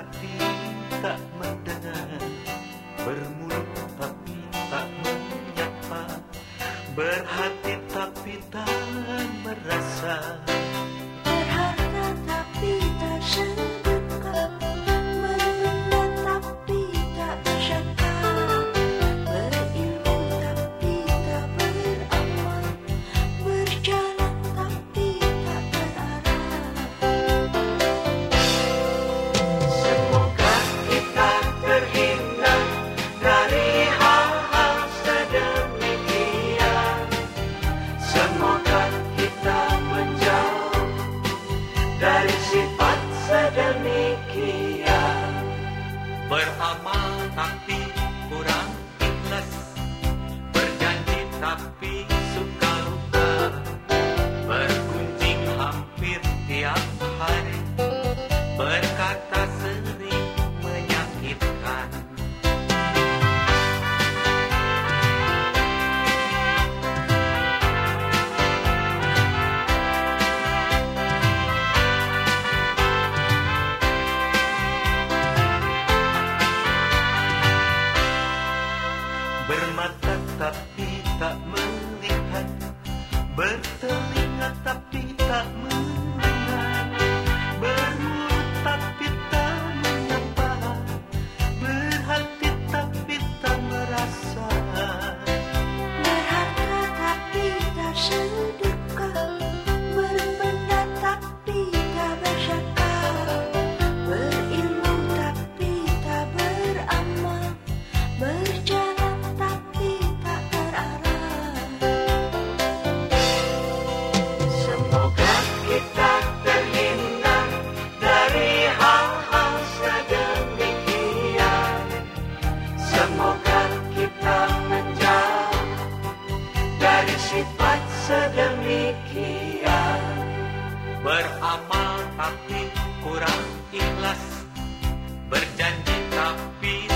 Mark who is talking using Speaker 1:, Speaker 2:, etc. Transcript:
Speaker 1: tapi tak mendengar. Bermulut tapi tak menyapa. Berhati tapi tak merasa. not be Bermata tapi tak melihat. Bertelinga tapi tak melihat dari sifat sedemikian. Beramal tapi kurang ikhlas Berjanji tapi